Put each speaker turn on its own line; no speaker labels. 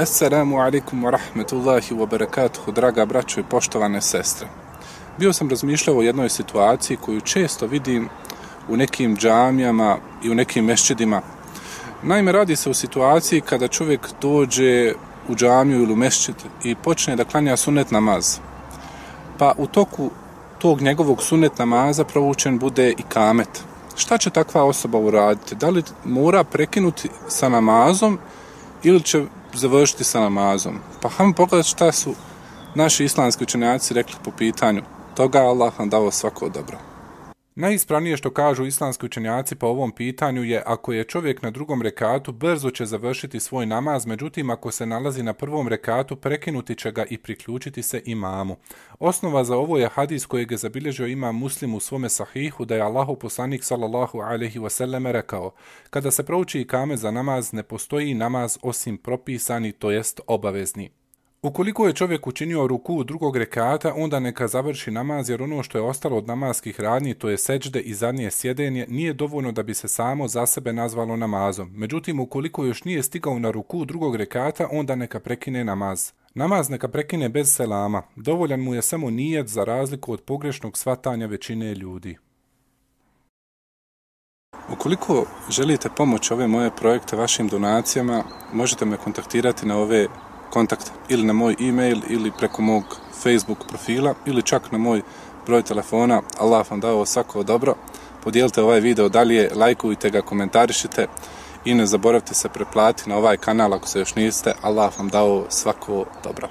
Assalamu alaikum wa rahmetullahi wa barakatuhu, draga braćo i poštovane sestre. Bio sam razmišljao o jednoj situaciji koju često vidim u nekim džamijama i u nekim mešćidima. Naime, radi se o situaciji kada čovjek dođe u džamiju ili u mešćid i počne da klanja sunet namaz. Pa u toku tog njegovog sunet namaza provučen bude i kamet. Šta će takva osoba uraditi? Da li mora prekinuti sa namazom ili će završiti sa namazom. Pa hajmo pogledati šta su naši islamski učenjaci rekli po pitanju toga, Allah nam dao svako dobro. Najispravnije što kažu islamski učenjaci po ovom pitanju je ako je čovjek na drugom rekatu, brzo će završiti svoj namaz, međutim ako se nalazi na prvom rekatu, prekinuti će ga i priključiti se imamu. Osnova za ovo je hadis kojeg je zabilježio imam muslim u svome sahihu da je Allahu poslanik sallallahu alaihi wasallam rekao kada se prouči ikame za namaz ne postoji namaz osim propisani, to jest obavezni. Ukoliko je čovjek učinio ruku drugog rekata, onda neka završi namaz, jer ono što je ostalo od namaskih radnji, to je seđde i zadnje sjedenje, nije dovoljno da bi se samo za sebe nazvalo namazom. Međutim, ukoliko još nije stigao na ruku drugog rekata, onda neka prekine namaz. Namaz neka prekine bez selama. Dovoljan mu je samo nijet za razliku od pogrešnog svatanja većine ljudi. Ukoliko želite pomoć ove moje projekte vašim donacijama, možete me kontaktirati na ove kontakt ili na moj e-mail ili preko mog Facebook profila ili čak na moj broj telefona. Allah vam dao svako dobro. Podijelite ovaj video dalje, lajkujte ga, komentarišite i ne zaboravite se preplati na ovaj kanal ako se još niste. Allah vam dao svako dobro.